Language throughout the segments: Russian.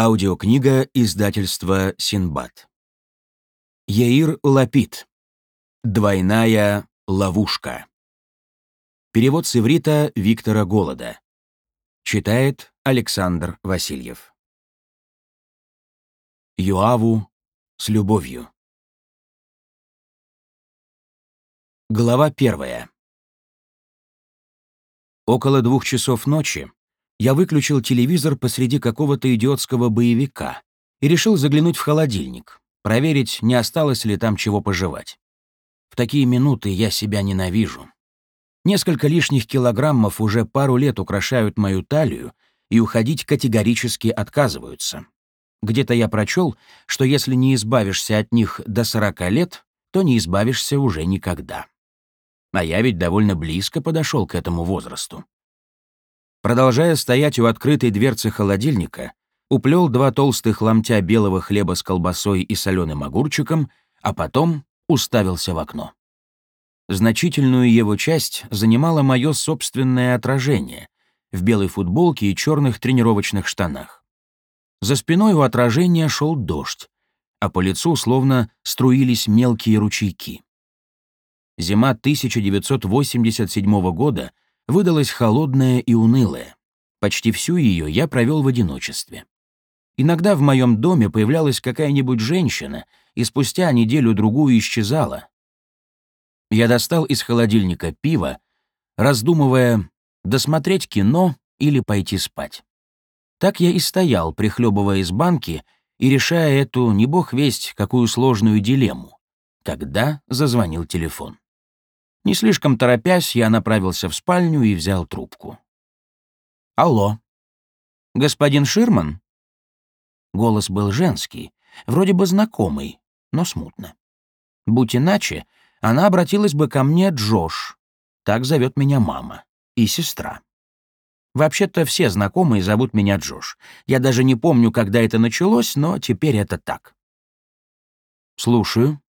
Аудиокнига издательства Синбад. Яир Лапид. Двойная ловушка. Перевод с иврита Виктора Голода. Читает Александр Васильев. Юаву с любовью. Глава первая. Около двух часов ночи я выключил телевизор посреди какого-то идиотского боевика и решил заглянуть в холодильник, проверить, не осталось ли там чего пожевать. В такие минуты я себя ненавижу. Несколько лишних килограммов уже пару лет украшают мою талию и уходить категорически отказываются. Где-то я прочел, что если не избавишься от них до 40 лет, то не избавишься уже никогда. А я ведь довольно близко подошел к этому возрасту. Продолжая стоять у открытой дверцы холодильника, уплел два толстых ломтя белого хлеба с колбасой и соленым огурчиком, а потом уставился в окно. Значительную его часть занимало мое собственное отражение в белой футболке и черных тренировочных штанах. За спиной у отражения шел дождь, а по лицу словно струились мелкие ручейки. Зима 1987 года — выдалась холодная и унылая. Почти всю ее я провел в одиночестве. Иногда в моем доме появлялась какая-нибудь женщина, и спустя неделю-другую исчезала. Я достал из холодильника пиво, раздумывая, досмотреть кино или пойти спать. Так я и стоял, прихлебывая из банки и решая эту, не бог весть, какую сложную дилемму, когда зазвонил телефон. Не слишком торопясь, я направился в спальню и взял трубку. «Алло. Господин Ширман?» Голос был женский, вроде бы знакомый, но смутно. Будь иначе, она обратилась бы ко мне Джош. Так зовет меня мама и сестра. Вообще-то все знакомые зовут меня Джош. Я даже не помню, когда это началось, но теперь это так. «Слушаю»,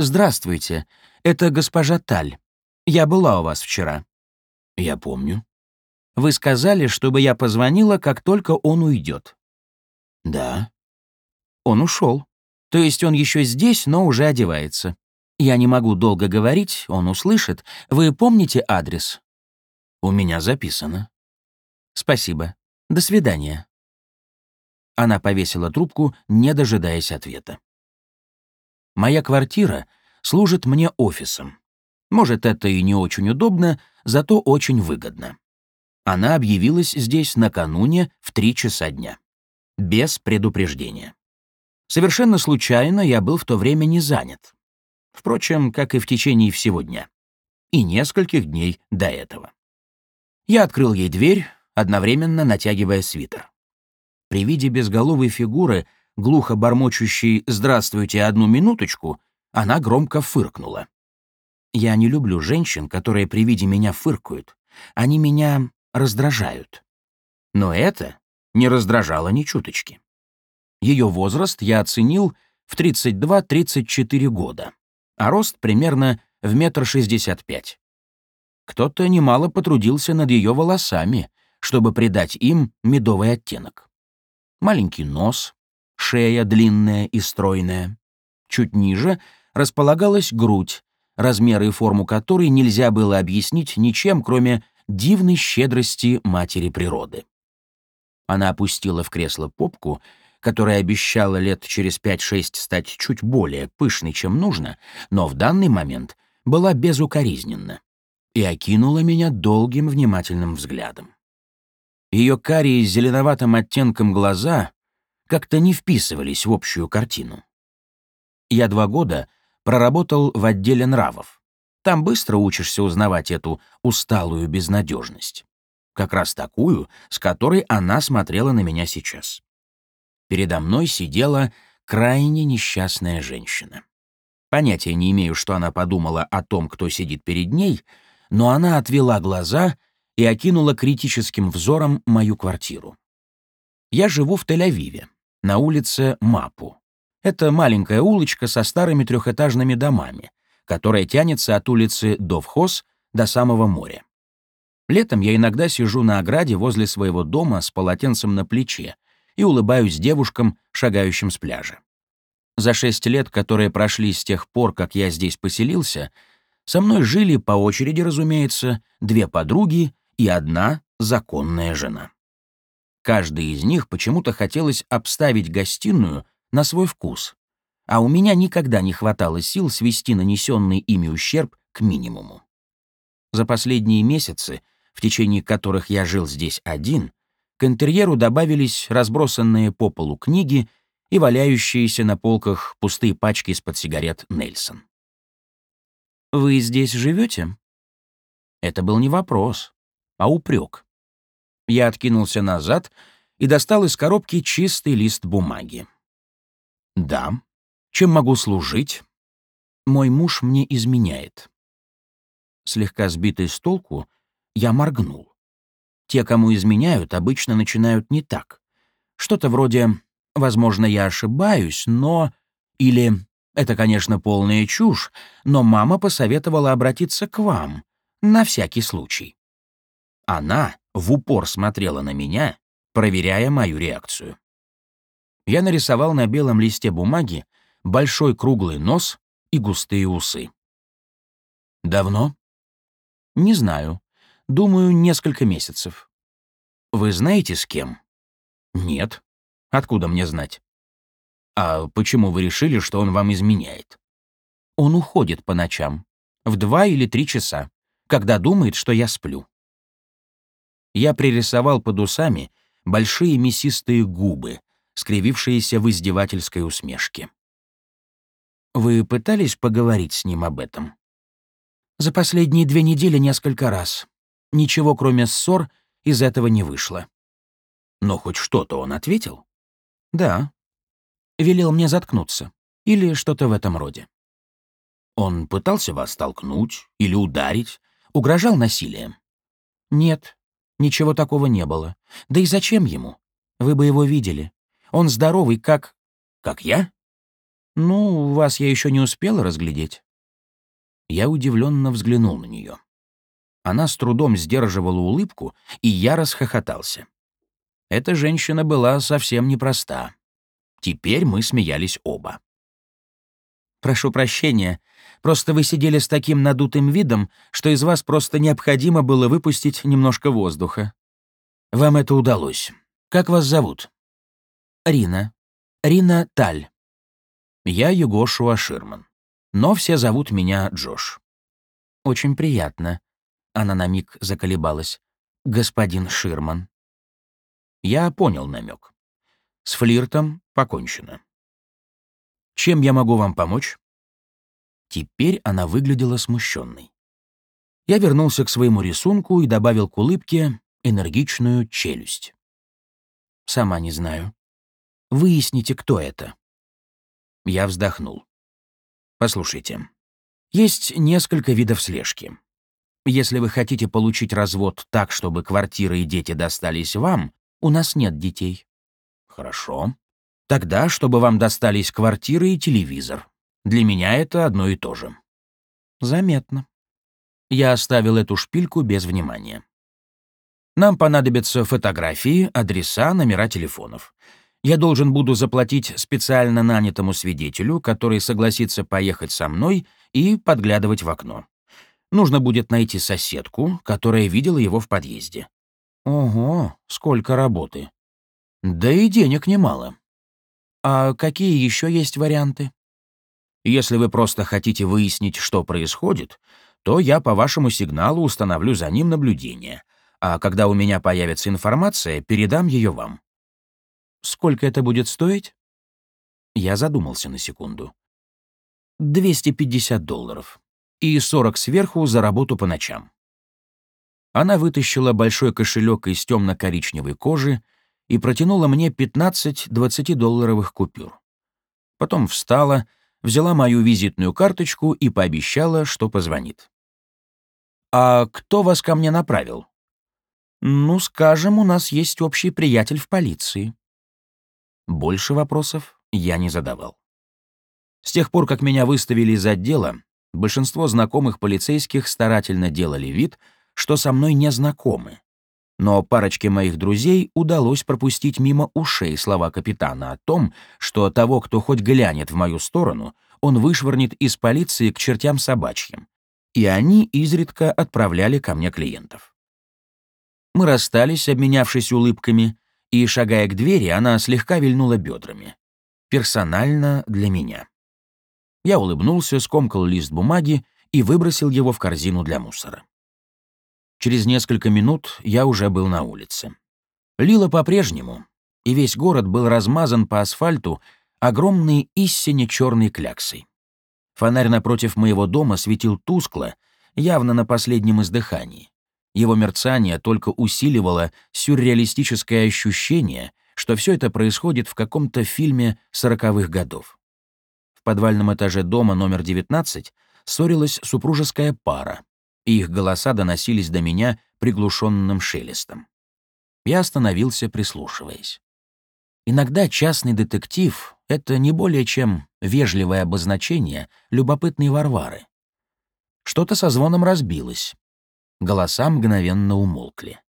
«Здравствуйте, это госпожа Таль. Я была у вас вчера». «Я помню». «Вы сказали, чтобы я позвонила, как только он уйдет». «Да». «Он ушел. То есть он еще здесь, но уже одевается. Я не могу долго говорить, он услышит. Вы помните адрес?» «У меня записано». «Спасибо. До свидания». Она повесила трубку, не дожидаясь ответа. Моя квартира служит мне офисом. Может, это и не очень удобно, зато очень выгодно. Она объявилась здесь накануне в три часа дня. Без предупреждения. Совершенно случайно я был в то время не занят. Впрочем, как и в течение всего дня. И нескольких дней до этого. Я открыл ей дверь, одновременно натягивая свитер. При виде безголовой фигуры глухо бормочущей «Здравствуйте, одну минуточку», она громко фыркнула. Я не люблю женщин, которые при виде меня фыркают. Они меня раздражают. Но это не раздражало ни чуточки. Ее возраст я оценил в 32-34 года, а рост примерно в метр шестьдесят пять. Кто-то немало потрудился над ее волосами, чтобы придать им медовый оттенок. Маленький нос, шея длинная и стройная. Чуть ниже располагалась грудь, размеры и форму которой нельзя было объяснить ничем, кроме дивной щедрости матери природы. Она опустила в кресло попку, которая обещала лет через 5-6 стать чуть более пышной, чем нужно, но в данный момент была безукоризненна, и окинула меня долгим внимательным взглядом. Ее карие с зеленоватым оттенком глаза как-то не вписывались в общую картину. Я два года проработал в отделе нравов. Там быстро учишься узнавать эту усталую безнадежность. Как раз такую, с которой она смотрела на меня сейчас. Передо мной сидела крайне несчастная женщина. Понятия не имею, что она подумала о том, кто сидит перед ней, но она отвела глаза и окинула критическим взором мою квартиру. Я живу в Тель-Авиве на улице Мапу. Это маленькая улочка со старыми трехэтажными домами, которая тянется от улицы Довхоз до самого моря. Летом я иногда сижу на ограде возле своего дома с полотенцем на плече и улыбаюсь девушкам, шагающим с пляжа. За шесть лет, которые прошли с тех пор, как я здесь поселился, со мной жили по очереди, разумеется, две подруги и одна законная жена. Каждой из них почему-то хотелось обставить гостиную на свой вкус, а у меня никогда не хватало сил свести нанесенный ими ущерб к минимуму. За последние месяцы, в течение которых я жил здесь один, к интерьеру добавились разбросанные по полу книги и валяющиеся на полках пустые пачки из-под сигарет Нельсон. «Вы здесь живете? Это был не вопрос, а упрек. Я откинулся назад и достал из коробки чистый лист бумаги. «Да. Чем могу служить?» «Мой муж мне изменяет». Слегка сбитый с толку, я моргнул. Те, кому изменяют, обычно начинают не так. Что-то вроде «возможно, я ошибаюсь, но...» или «это, конечно, полная чушь, но мама посоветовала обратиться к вам, на всякий случай». Она в упор смотрела на меня, проверяя мою реакцию. Я нарисовал на белом листе бумаги большой круглый нос и густые усы. «Давно?» «Не знаю. Думаю, несколько месяцев. Вы знаете, с кем? Нет. Откуда мне знать? А почему вы решили, что он вам изменяет? Он уходит по ночам. В два или три часа, когда думает, что я сплю. Я пририсовал под усами большие мясистые губы, скривившиеся в издевательской усмешке. Вы пытались поговорить с ним об этом? За последние две недели несколько раз. Ничего, кроме ссор, из этого не вышло. Но хоть что-то он ответил? Да. Велел мне заткнуться. Или что-то в этом роде. Он пытался вас толкнуть или ударить, угрожал насилием? Нет, ничего такого не было. Да и зачем ему? Вы бы его видели. Он здоровый, как... Как я? Ну, вас я еще не успела разглядеть. Я удивленно взглянул на нее. Она с трудом сдерживала улыбку, и я расхохотался. Эта женщина была совсем непроста. Теперь мы смеялись оба. «Прошу прощения, просто вы сидели с таким надутым видом, что из вас просто необходимо было выпустить немножко воздуха. Вам это удалось. Как вас зовут?» «Рина. Рина Таль. Я Югошуа Ширман. Но все зовут меня Джош. Очень приятно. Она на миг заколебалась. «Господин Ширман». Я понял намек. С флиртом покончено. «Чем я могу вам помочь?» Теперь она выглядела смущенной. Я вернулся к своему рисунку и добавил к улыбке энергичную челюсть. «Сама не знаю. Выясните, кто это». Я вздохнул. «Послушайте, есть несколько видов слежки. Если вы хотите получить развод так, чтобы квартира и дети достались вам, у нас нет детей. Хорошо. Тогда, чтобы вам достались квартира и телевизор. Для меня это одно и то же. Заметно. Я оставил эту шпильку без внимания. Нам понадобятся фотографии, адреса, номера телефонов. Я должен буду заплатить специально нанятому свидетелю, который согласится поехать со мной и подглядывать в окно. Нужно будет найти соседку, которая видела его в подъезде. Ого, сколько работы. Да и денег немало. А какие еще есть варианты? Если вы просто хотите выяснить, что происходит, то я по вашему сигналу установлю за ним наблюдение, а когда у меня появится информация, передам ее вам. Сколько это будет стоить? Я задумался на секунду. 250 долларов и 40 сверху за работу по ночам. Она вытащила большой кошелек из темно-коричневой кожи и протянула мне 15 20-долларовых купюр. Потом встала, взяла мою визитную карточку и пообещала, что позвонит. «А кто вас ко мне направил?» «Ну, скажем, у нас есть общий приятель в полиции». Больше вопросов я не задавал. С тех пор, как меня выставили из отдела, Большинство знакомых полицейских старательно делали вид, что со мной не знакомы. Но парочке моих друзей удалось пропустить мимо ушей слова капитана о том, что того, кто хоть глянет в мою сторону, он вышвырнет из полиции к чертям собачьим. И они изредка отправляли ко мне клиентов. Мы расстались, обменявшись улыбками, и, шагая к двери, она слегка вильнула бедрами. Персонально для меня. Я улыбнулся, скомкал лист бумаги и выбросил его в корзину для мусора. Через несколько минут я уже был на улице. Лило по-прежнему, и весь город был размазан по асфальту огромной истине черной кляксой. Фонарь напротив моего дома светил тускло, явно на последнем издыхании. Его мерцание только усиливало сюрреалистическое ощущение, что все это происходит в каком-то фильме сороковых годов. В подвальном этаже дома номер 19 ссорилась супружеская пара, и их голоса доносились до меня приглушенным шелестом. Я остановился, прислушиваясь. Иногда частный детектив — это не более чем вежливое обозначение любопытной Варвары. Что-то со звоном разбилось. Голоса мгновенно умолкли.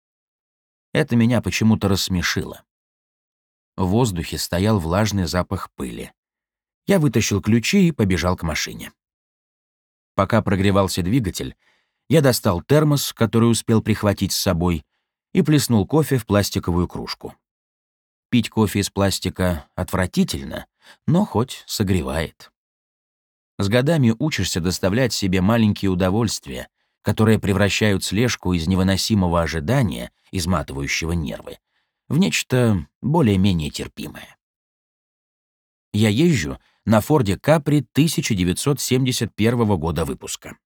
Это меня почему-то рассмешило. В воздухе стоял влажный запах пыли. Я вытащил ключи и побежал к машине. Пока прогревался двигатель, я достал термос, который успел прихватить с собой, и плеснул кофе в пластиковую кружку. Пить кофе из пластика отвратительно, но хоть согревает. С годами учишься доставлять себе маленькие удовольствия, которые превращают слежку из невыносимого ожидания, изматывающего нервы, в нечто более-менее терпимое. Я езжу на Форде Капри 1971 года выпуска.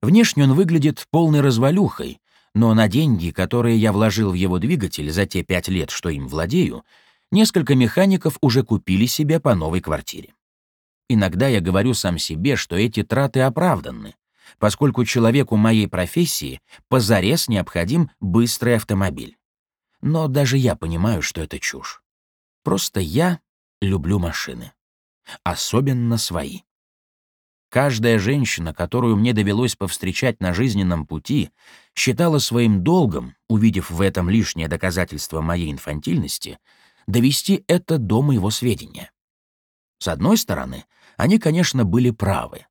Внешне он выглядит полной развалюхой, но на деньги, которые я вложил в его двигатель за те пять лет, что им владею, несколько механиков уже купили себе по новой квартире. Иногда я говорю сам себе, что эти траты оправданы, поскольку человеку моей профессии позарез необходим быстрый автомобиль. Но даже я понимаю, что это чушь. Просто я люблю машины. Особенно свои. Каждая женщина, которую мне довелось повстречать на жизненном пути, считала своим долгом, увидев в этом лишнее доказательство моей инфантильности, довести это до моего сведения. С одной стороны, они, конечно, были правы,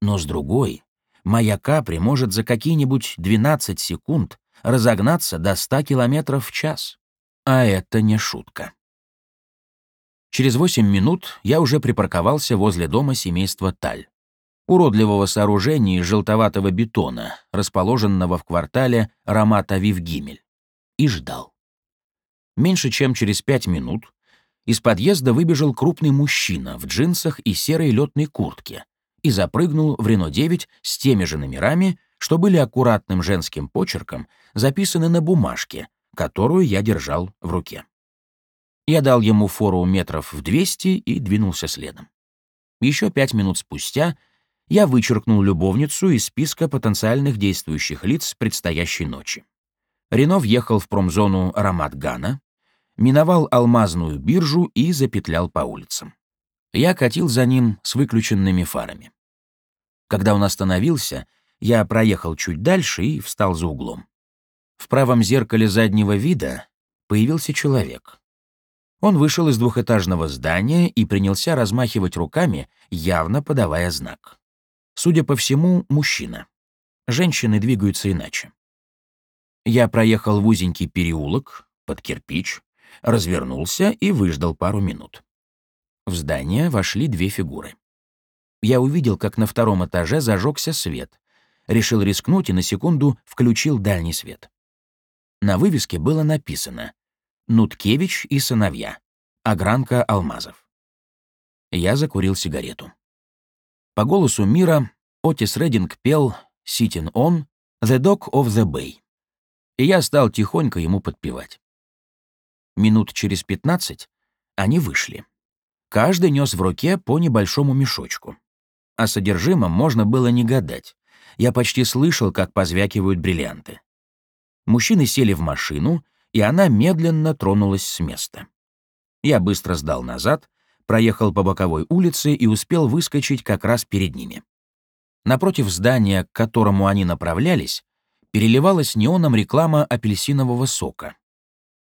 но с другой, моя капри может за какие-нибудь 12 секунд разогнаться до 100 км в час. А это не шутка. Через 8 минут я уже припарковался возле дома семейства Таль уродливого сооружения из желтоватого бетона, расположенного в квартале Рамат-Авив-Гимель, и ждал. Меньше чем через пять минут из подъезда выбежал крупный мужчина в джинсах и серой летной куртке и запрыгнул в Рено-9 с теми же номерами, что были аккуратным женским почерком записаны на бумажке, которую я держал в руке. Я дал ему фору метров в 200 и двинулся следом. Еще пять минут спустя я вычеркнул любовницу из списка потенциальных действующих лиц предстоящей ночи. Рено въехал в промзону Рамат-Гана, миновал алмазную биржу и запетлял по улицам. Я катил за ним с выключенными фарами. Когда он остановился, я проехал чуть дальше и встал за углом. В правом зеркале заднего вида появился человек. Он вышел из двухэтажного здания и принялся размахивать руками, явно подавая знак. Судя по всему, мужчина. Женщины двигаются иначе. Я проехал в узенький переулок, под кирпич, развернулся и выждал пару минут. В здание вошли две фигуры. Я увидел, как на втором этаже зажегся свет. Решил рискнуть и на секунду включил дальний свет. На вывеске было написано «Нуткевич и сыновья. Огранка алмазов». Я закурил сигарету. По голосу мира Отис Рединг пел «Sitting on the Dock of the Bay». И я стал тихонько ему подпевать. Минут через пятнадцать они вышли. Каждый нес в руке по небольшому мешочку. О содержимом можно было не гадать. Я почти слышал, как позвякивают бриллианты. Мужчины сели в машину, и она медленно тронулась с места. Я быстро сдал назад, проехал по боковой улице и успел выскочить как раз перед ними. Напротив здания, к которому они направлялись, переливалась неоном реклама апельсинового сока.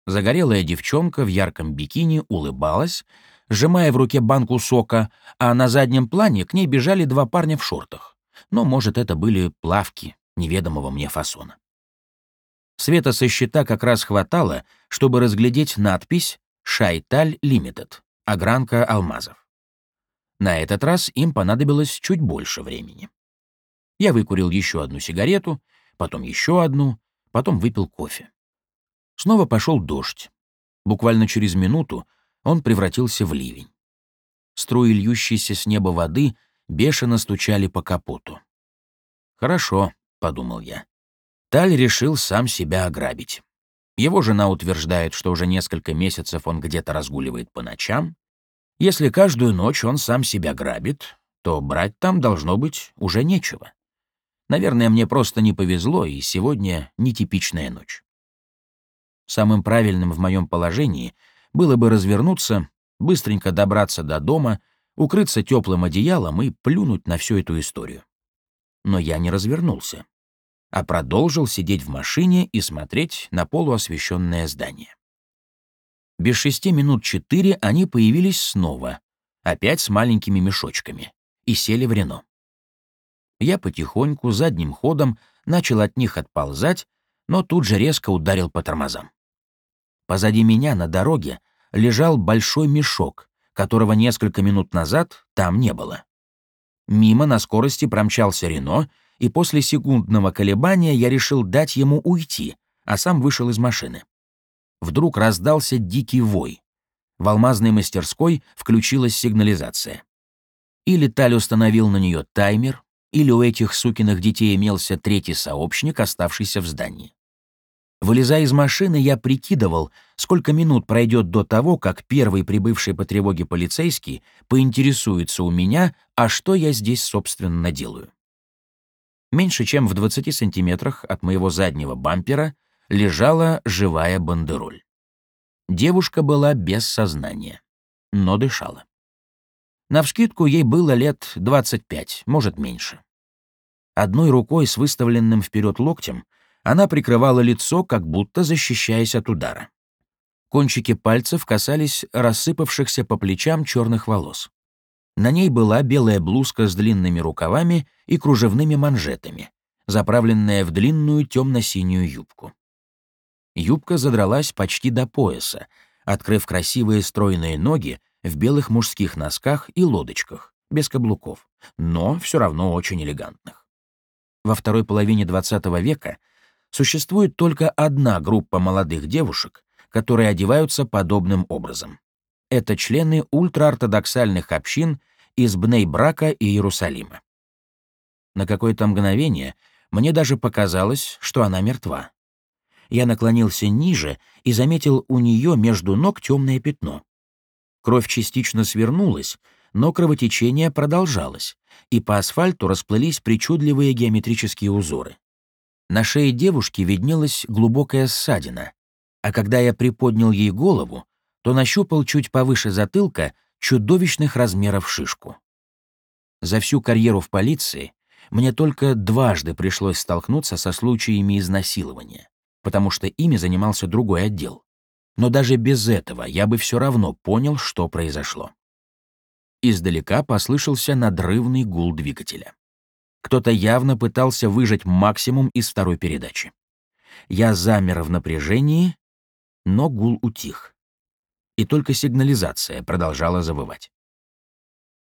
Загорелая девчонка в ярком бикини улыбалась, сжимая в руке банку сока, а на заднем плане к ней бежали два парня в шортах. Но, может, это были плавки неведомого мне фасона. Света со щита как раз хватало, чтобы разглядеть надпись «Шайталь Лимитед» — огранка алмазов. На этот раз им понадобилось чуть больше времени. Я выкурил еще одну сигарету, потом еще одну, потом выпил кофе. Снова пошел дождь. Буквально через минуту он превратился в ливень. Струи льющейся с неба воды бешено стучали по капоту. «Хорошо», — подумал я. Таль решил сам себя ограбить. Его жена утверждает, что уже несколько месяцев он где-то разгуливает по ночам. Если каждую ночь он сам себя грабит, то брать там должно быть уже нечего. Наверное, мне просто не повезло, и сегодня нетипичная ночь. Самым правильным в моем положении было бы развернуться, быстренько добраться до дома, укрыться теплым одеялом и плюнуть на всю эту историю. Но я не развернулся, а продолжил сидеть в машине и смотреть на полуосвещенное здание. Без шести минут четыре они появились снова, опять с маленькими мешочками, и сели в Рено. Я потихоньку, задним ходом, начал от них отползать, но тут же резко ударил по тормозам. Позади меня на дороге лежал большой мешок, которого несколько минут назад там не было. Мимо на скорости промчался Рено, и после секундного колебания я решил дать ему уйти, а сам вышел из машины. Вдруг раздался дикий вой. В алмазной мастерской включилась сигнализация. Или Таль установил на нее таймер, или у этих сукиных детей имелся третий сообщник, оставшийся в здании. Вылезая из машины, я прикидывал, сколько минут пройдет до того, как первый прибывший по тревоге полицейский поинтересуется у меня, а что я здесь, собственно, делаю. Меньше чем в 20 сантиметрах от моего заднего бампера лежала живая бандероль. Девушка была без сознания, но дышала. Навскидку ей было лет 25, может, меньше. Одной рукой с выставленным вперед локтем она прикрывала лицо, как будто защищаясь от удара. Кончики пальцев касались рассыпавшихся по плечам черных волос. На ней была белая блузка с длинными рукавами и кружевными манжетами, заправленная в длинную темно-синюю юбку. Юбка задралась почти до пояса, открыв красивые стройные ноги в белых мужских носках и лодочках, без каблуков, но все равно очень элегантных. Во второй половине XX века существует только одна группа молодых девушек, которые одеваются подобным образом. Это члены ультраортодоксальных общин из Бней-Брака и Иерусалима. На какое-то мгновение мне даже показалось, что она мертва. Я наклонился ниже и заметил у нее между ног темное пятно. Кровь частично свернулась, но кровотечение продолжалось, и по асфальту расплылись причудливые геометрические узоры. На шее девушки виднелась глубокая ссадина, а когда я приподнял ей голову, то нащупал чуть повыше затылка чудовищных размеров шишку. За всю карьеру в полиции мне только дважды пришлось столкнуться со случаями изнасилования, потому что ими занимался другой отдел но даже без этого я бы все равно понял, что произошло. Издалека послышался надрывный гул двигателя. Кто-то явно пытался выжать максимум из второй передачи. Я замер в напряжении, но гул утих. И только сигнализация продолжала завывать.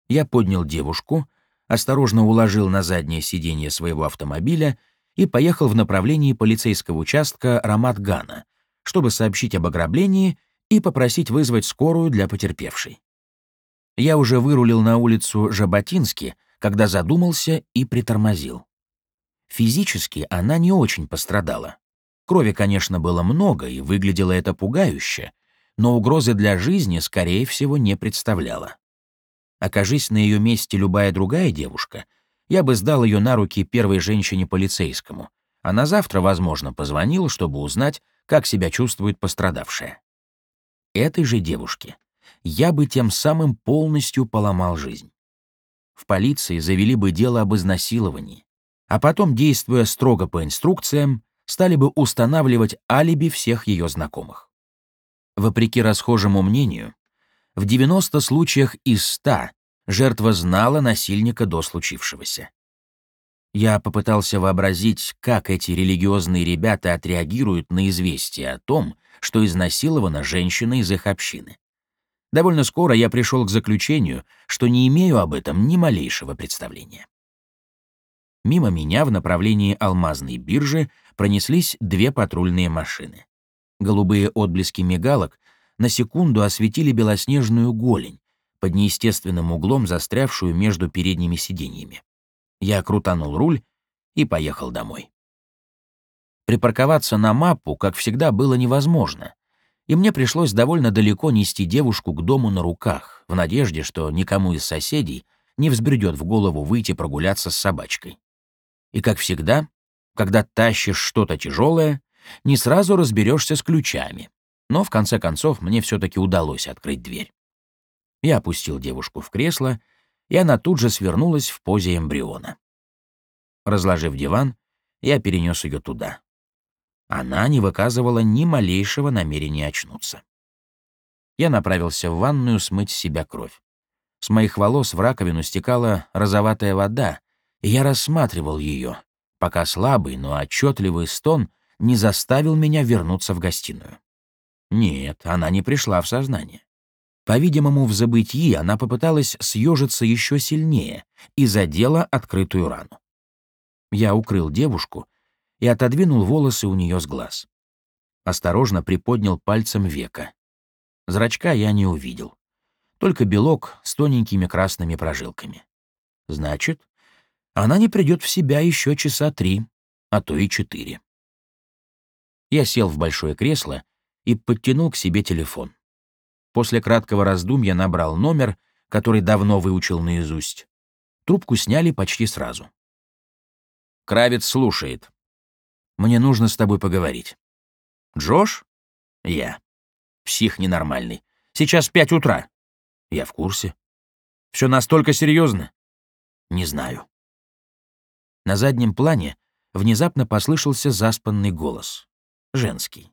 Я поднял девушку, осторожно уложил на заднее сиденье своего автомобиля и поехал в направлении полицейского участка Рамат-Гана, чтобы сообщить об ограблении и попросить вызвать скорую для потерпевшей. Я уже вырулил на улицу Жаботински, когда задумался и притормозил. Физически она не очень пострадала. Крови, конечно, было много, и выглядело это пугающе, но угрозы для жизни, скорее всего, не представляла. Окажись на ее месте любая другая девушка, я бы сдал ее на руки первой женщине-полицейскому, а на завтра, возможно, позвонил, чтобы узнать, как себя чувствует пострадавшая. Этой же девушке я бы тем самым полностью поломал жизнь. В полиции завели бы дело об изнасиловании, а потом, действуя строго по инструкциям, стали бы устанавливать алиби всех ее знакомых. Вопреки расхожему мнению, в 90 случаях из 100 жертва знала насильника до случившегося. Я попытался вообразить, как эти религиозные ребята отреагируют на известие о том, что изнасилована женщина из их общины. Довольно скоро я пришел к заключению, что не имею об этом ни малейшего представления. Мимо меня в направлении алмазной биржи пронеслись две патрульные машины. Голубые отблески мигалок на секунду осветили белоснежную голень, под неестественным углом застрявшую между передними сиденьями. Я крутанул руль и поехал домой. Припарковаться на мапу, как всегда, было невозможно, и мне пришлось довольно далеко нести девушку к дому на руках, в надежде, что никому из соседей не взбредет в голову выйти прогуляться с собачкой. И, как всегда, когда тащишь что-то тяжелое, не сразу разберешься с ключами, но в конце концов мне все-таки удалось открыть дверь. Я опустил девушку в кресло, и она тут же свернулась в позе эмбриона. Разложив диван, я перенес ее туда. Она не выказывала ни малейшего намерения очнуться. Я направился в ванную смыть с себя кровь. С моих волос в раковину стекала розоватая вода, и я рассматривал ее, пока слабый, но отчетливый стон не заставил меня вернуться в гостиную. Нет, она не пришла в сознание. По-видимому, в забытии она попыталась съежиться еще сильнее и задела открытую рану. Я укрыл девушку и отодвинул волосы у нее с глаз. Осторожно приподнял пальцем века. Зрачка я не увидел. Только белок с тоненькими красными прожилками. Значит, она не придет в себя еще часа три, а то и четыре. Я сел в большое кресло и подтянул к себе телефон. После краткого раздумья набрал номер, который давно выучил наизусть. Трубку сняли почти сразу. Кравец слушает. Мне нужно с тобой поговорить. Джош? Я. Псих ненормальный. Сейчас пять утра. Я в курсе. Все настолько серьезно? Не знаю. На заднем плане внезапно послышался заспанный голос. Женский.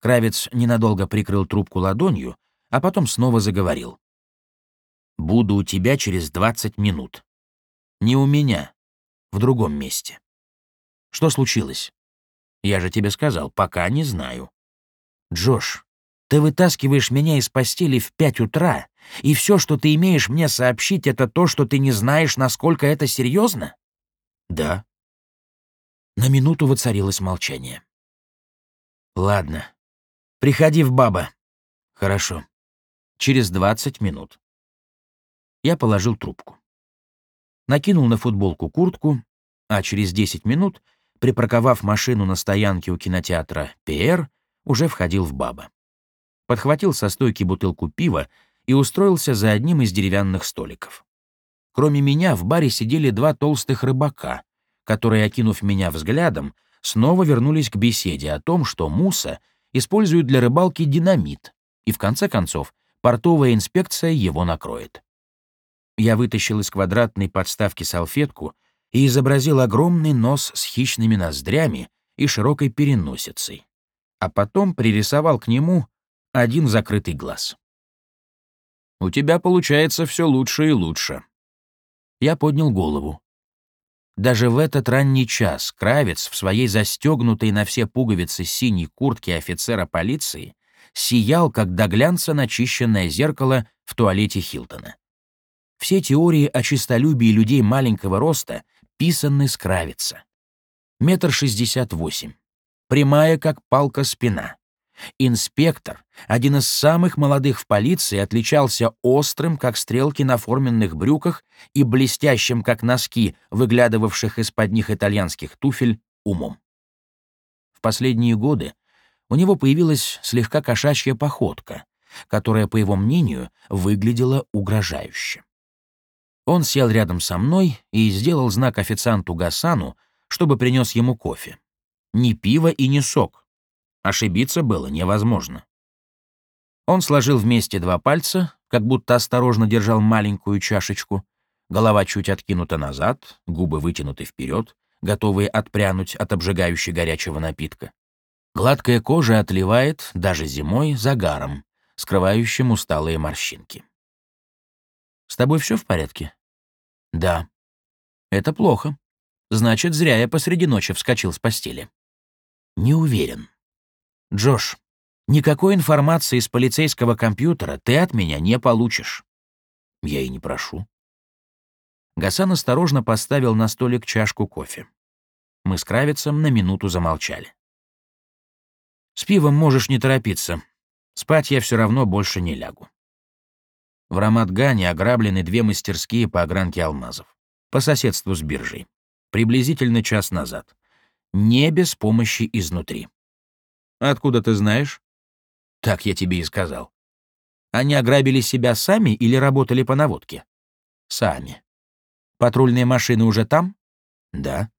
Кравец ненадолго прикрыл трубку ладонью, а потом снова заговорил. «Буду у тебя через 20 минут. Не у меня, в другом месте. Что случилось? Я же тебе сказал, пока не знаю. Джош, ты вытаскиваешь меня из постели в пять утра, и все, что ты имеешь мне сообщить, это то, что ты не знаешь, насколько это серьезно? Да. На минуту воцарилось молчание. Ладно. Приходи в баба. Хорошо. Через двадцать минут. Я положил трубку. Накинул на футболку куртку, а через десять минут, припарковав машину на стоянке у кинотеатра «ПР», уже входил в баба. Подхватил со стойки бутылку пива и устроился за одним из деревянных столиков. Кроме меня в баре сидели два толстых рыбака, которые, окинув меня взглядом, снова вернулись к беседе о том, что Муса использует для рыбалки динамит, и в конце концов портовая инспекция его накроет. Я вытащил из квадратной подставки салфетку и изобразил огромный нос с хищными ноздрями и широкой переносицей, а потом пририсовал к нему один закрытый глаз. «У тебя получается все лучше и лучше». Я поднял голову. Даже в этот ранний час Кравец в своей застегнутой на все пуговицы синей куртке офицера полиции сиял, как до глянца начищенное зеркало в туалете Хилтона. Все теории о чистолюбии людей маленького роста писаны с Кравица. Метр шестьдесят восемь. Прямая, как палка, спина. Инспектор, один из самых молодых в полиции, отличался острым, как стрелки на форменных брюках, и блестящим, как носки, выглядывавших из-под них итальянских туфель, умом. В последние годы у него появилась слегка кошачья походка, которая, по его мнению, выглядела угрожающе. Он сел рядом со мной и сделал знак официанту Гасану, чтобы принес ему кофе. Ни пиво и ни сок, Ошибиться было невозможно. Он сложил вместе два пальца, как будто осторожно держал маленькую чашечку, голова чуть откинута назад, губы вытянуты вперед, готовые отпрянуть от обжигающей горячего напитка. Гладкая кожа отливает, даже зимой, загаром, скрывающим усталые морщинки. «С тобой все в порядке?» «Да». «Это плохо. Значит, зря я посреди ночи вскочил с постели». «Не уверен». «Джош, никакой информации из полицейского компьютера ты от меня не получишь». «Я и не прошу». Гасан осторожно поставил на столик чашку кофе. Мы с Кравицем на минуту замолчали. «С пивом можешь не торопиться. Спать я все равно больше не лягу». В Рамадгане ограблены две мастерские по огранке алмазов. По соседству с биржей. Приблизительно час назад. Не без помощи изнутри. Откуда ты знаешь? Так я тебе и сказал. Они ограбили себя сами или работали по наводке? Сами. Патрульные машины уже там? Да.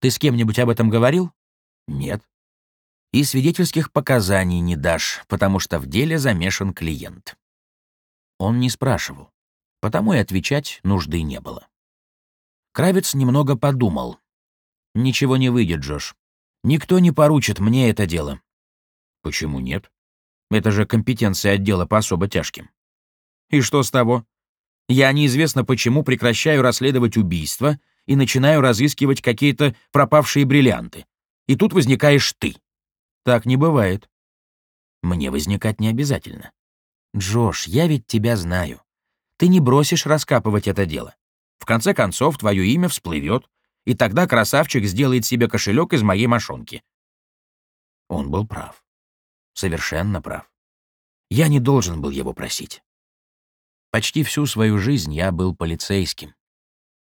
Ты с кем-нибудь об этом говорил? Нет. И свидетельских показаний не дашь, потому что в деле замешан клиент. Он не спрашивал, потому и отвечать нужды не было. Кравец немного подумал. «Ничего не выйдет, Джош. Никто не поручит мне это дело». «Почему нет? Это же компетенция отдела по особо тяжким». «И что с того? Я неизвестно почему прекращаю расследовать убийство и начинаю разыскивать какие-то пропавшие бриллианты. И тут возникаешь ты. Так не бывает. Мне возникать не обязательно. Джош, я ведь тебя знаю. Ты не бросишь раскапывать это дело. В конце концов, твое имя всплывет, и тогда красавчик сделает себе кошелек из моей мошонки. Он был прав. Совершенно прав. Я не должен был его просить. Почти всю свою жизнь я был полицейским.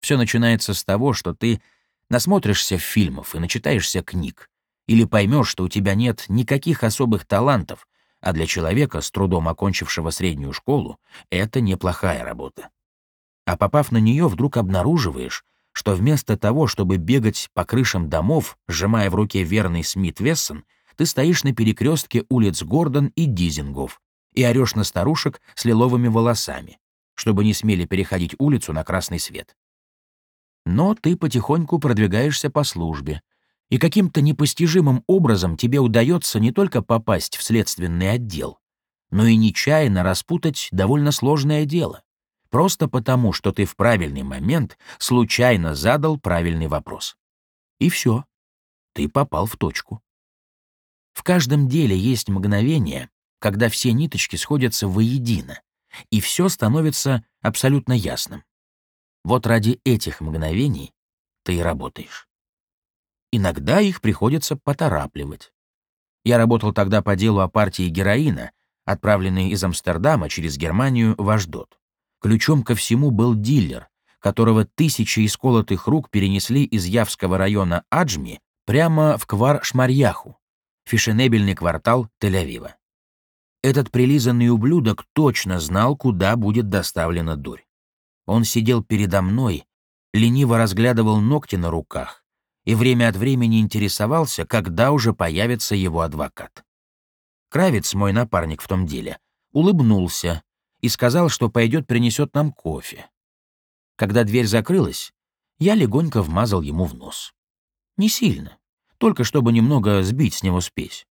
Все начинается с того, что ты насмотришься фильмов и начитаешься книг, или поймешь, что у тебя нет никаких особых талантов, а для человека, с трудом окончившего среднюю школу, это неплохая работа. А попав на нее, вдруг обнаруживаешь, что вместо того, чтобы бегать по крышам домов, сжимая в руке верный Смит Вессон, ты стоишь на перекрестке улиц Гордон и Дизингов, и орешь на старушек с лиловыми волосами, чтобы не смели переходить улицу на красный свет. Но ты потихоньку продвигаешься по службе, и каким-то непостижимым образом тебе удается не только попасть в следственный отдел, но и нечаянно распутать довольно сложное дело, просто потому, что ты в правильный момент случайно задал правильный вопрос. И все, ты попал в точку. В каждом деле есть мгновение, когда все ниточки сходятся воедино, и все становится абсолютно ясным. Вот ради этих мгновений ты и работаешь. Иногда их приходится поторапливать. Я работал тогда по делу о партии героина, отправленной из Амстердама через Германию в Аждот. Ключом ко всему был дилер, которого тысячи исколотых рук перенесли из Явского района Аджми прямо в Квар-Шмарьяху, фешенебельный квартал Тель-Авива. Этот прилизанный ублюдок точно знал, куда будет доставлена дурь. Он сидел передо мной, лениво разглядывал ногти на руках и время от времени интересовался, когда уже появится его адвокат. Кравец, мой напарник в том деле, улыбнулся и сказал, что пойдет принесет нам кофе. Когда дверь закрылась, я легонько вмазал ему в нос. Не сильно, только чтобы немного сбить с него спесь.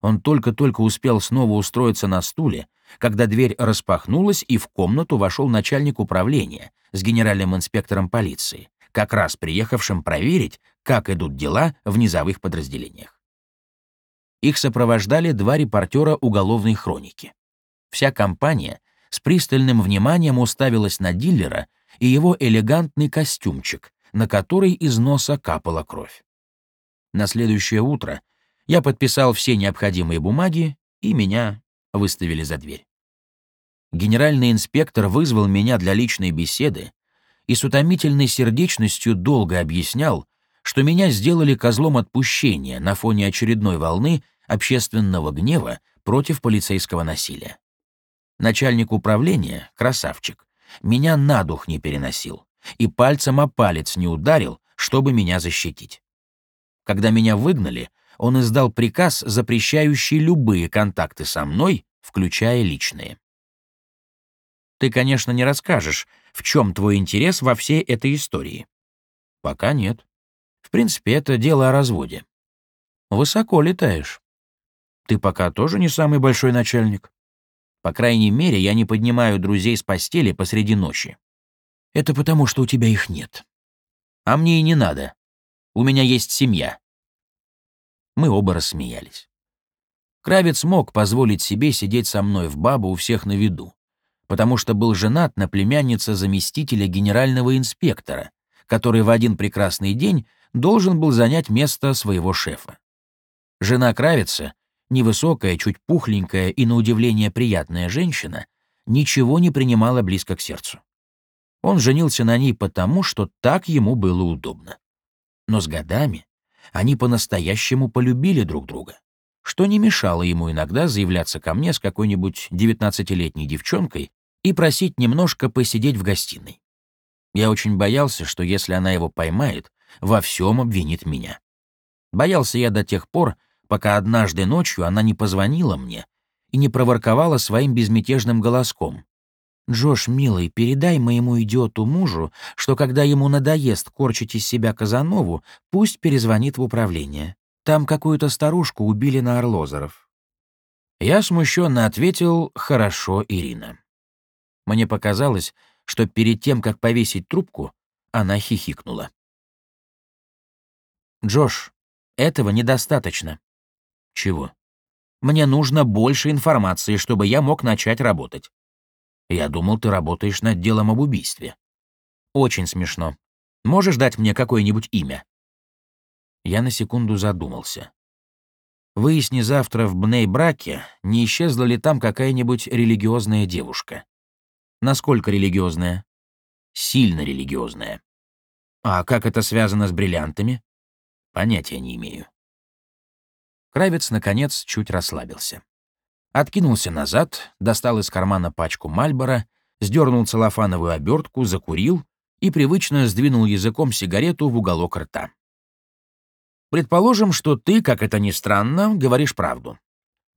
Он только-только успел снова устроиться на стуле, когда дверь распахнулась, и в комнату вошел начальник управления с генеральным инспектором полиции, как раз приехавшим проверить, как идут дела в низовых подразделениях. Их сопровождали два репортера уголовной хроники. Вся компания с пристальным вниманием уставилась на дилера и его элегантный костюмчик, на который из носа капала кровь. На следующее утро я подписал все необходимые бумаги, и меня выставили за дверь. Генеральный инспектор вызвал меня для личной беседы и с утомительной сердечностью долго объяснял, что меня сделали козлом отпущения на фоне очередной волны общественного гнева против полицейского насилия. Начальник управления, красавчик, меня на дух не переносил и пальцем о палец не ударил, чтобы меня защитить. Когда меня выгнали, он издал приказ, запрещающий любые контакты со мной, включая личные. Ты, конечно, не расскажешь, в чем твой интерес во всей этой истории. Пока нет. В принципе, это дело о разводе. Высоко летаешь. Ты пока тоже не самый большой начальник. По крайней мере, я не поднимаю друзей с постели посреди ночи. Это потому, что у тебя их нет. А мне и не надо. У меня есть семья. Мы оба рассмеялись. Кравец мог позволить себе сидеть со мной в бабу у всех на виду, потому что был женат на племяннице заместителя генерального инспектора, который в один прекрасный день должен был занять место своего шефа. Жена Кравица невысокая, чуть пухленькая и, на удивление, приятная женщина, ничего не принимала близко к сердцу. Он женился на ней потому, что так ему было удобно. Но с годами они по-настоящему полюбили друг друга, что не мешало ему иногда заявляться ко мне с какой-нибудь девятнадцатилетней девчонкой и просить немножко посидеть в гостиной. Я очень боялся, что если она его поймает, во всем обвинит меня. Боялся я до тех пор, пока однажды ночью она не позвонила мне и не проворковала своим безмятежным голоском. «Джош, милый, передай моему идиоту мужу, что когда ему надоест корчить из себя Казанову, пусть перезвонит в управление. Там какую-то старушку убили на Орлозеров». Я смущенно ответил «Хорошо, Ирина». Мне показалось, что перед тем, как повесить трубку, она хихикнула. «Джош, этого недостаточно. Чего? Мне нужно больше информации, чтобы я мог начать работать. Я думал, ты работаешь над делом об убийстве. Очень смешно. Можешь дать мне какое-нибудь имя? Я на секунду задумался. Выясни завтра в Бней-Браке, не исчезла ли там какая-нибудь религиозная девушка. Насколько религиозная? Сильно религиозная. А как это связано с бриллиантами? Понятия не имею. Кравец, наконец, чуть расслабился. Откинулся назад, достал из кармана пачку Мальбора, сдернул целлофановую обертку, закурил и привычно сдвинул языком сигарету в уголок рта. «Предположим, что ты, как это ни странно, говоришь правду.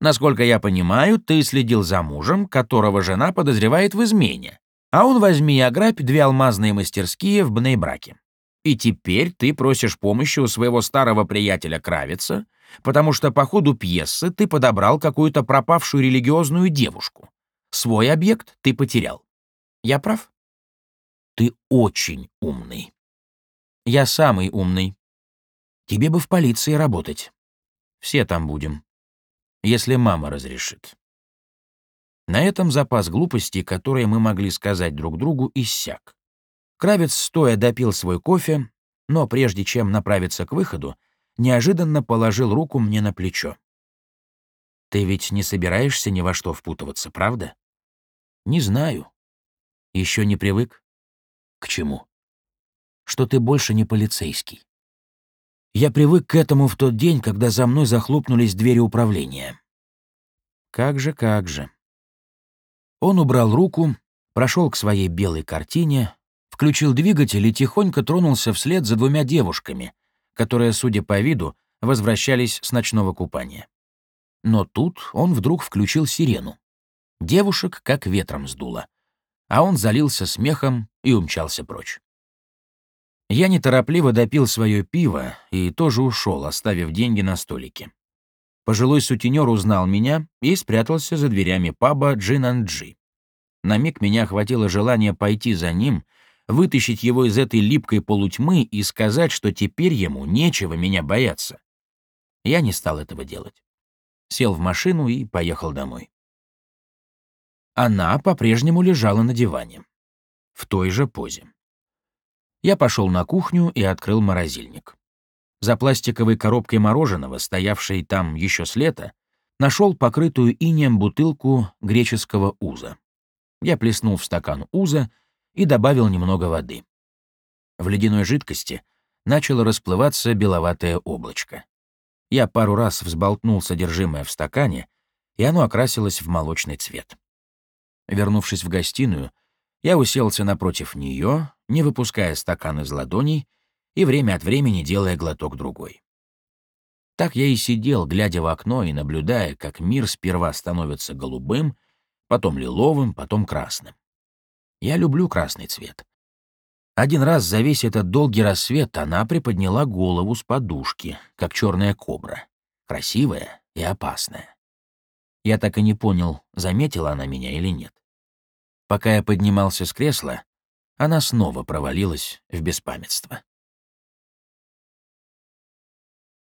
Насколько я понимаю, ты следил за мужем, которого жена подозревает в измене, а он возьми и ограбь две алмазные мастерские в Бнейбраке. И теперь ты просишь помощи у своего старого приятеля Кравица, потому что по ходу пьесы ты подобрал какую-то пропавшую религиозную девушку. Свой объект ты потерял. Я прав? Ты очень умный. Я самый умный. Тебе бы в полиции работать. Все там будем. Если мама разрешит. На этом запас глупостей, которые мы могли сказать друг другу, иссяк. Кравец стоя допил свой кофе, но прежде чем направиться к выходу, неожиданно положил руку мне на плечо. «Ты ведь не собираешься ни во что впутываться, правда?» «Не знаю. Еще не привык?» «К чему?» «Что ты больше не полицейский. Я привык к этому в тот день, когда за мной захлопнулись двери управления». «Как же, как же». Он убрал руку, прошел к своей белой картине, включил двигатель и тихонько тронулся вслед за двумя девушками, которые, судя по виду, возвращались с ночного купания. Но тут он вдруг включил сирену. Девушек как ветром сдуло, а он залился смехом и умчался прочь. Я неторопливо допил свое пиво и тоже ушел, оставив деньги на столике. Пожилой сутенер узнал меня и спрятался за дверями паба Джин-Анджи. На миг меня охватило желание пойти за ним вытащить его из этой липкой полутьмы и сказать, что теперь ему нечего меня бояться. Я не стал этого делать. Сел в машину и поехал домой. Она по-прежнему лежала на диване. В той же позе. Я пошел на кухню и открыл морозильник. За пластиковой коробкой мороженого, стоявшей там еще с лета, нашел покрытую инеем бутылку греческого уза. Я плеснул в стакан уза и добавил немного воды. В ледяной жидкости начало расплываться беловатое облачко. Я пару раз взболтнул содержимое в стакане, и оно окрасилось в молочный цвет. Вернувшись в гостиную, я уселся напротив нее, не выпуская стакан из ладоней и время от времени делая глоток другой. Так я и сидел, глядя в окно и наблюдая, как мир сперва становится голубым, потом лиловым, потом красным. Я люблю красный цвет. Один раз за весь этот долгий рассвет она приподняла голову с подушки, как черная кобра. Красивая и опасная. Я так и не понял, заметила она меня или нет. Пока я поднимался с кресла, она снова провалилась в беспамятство.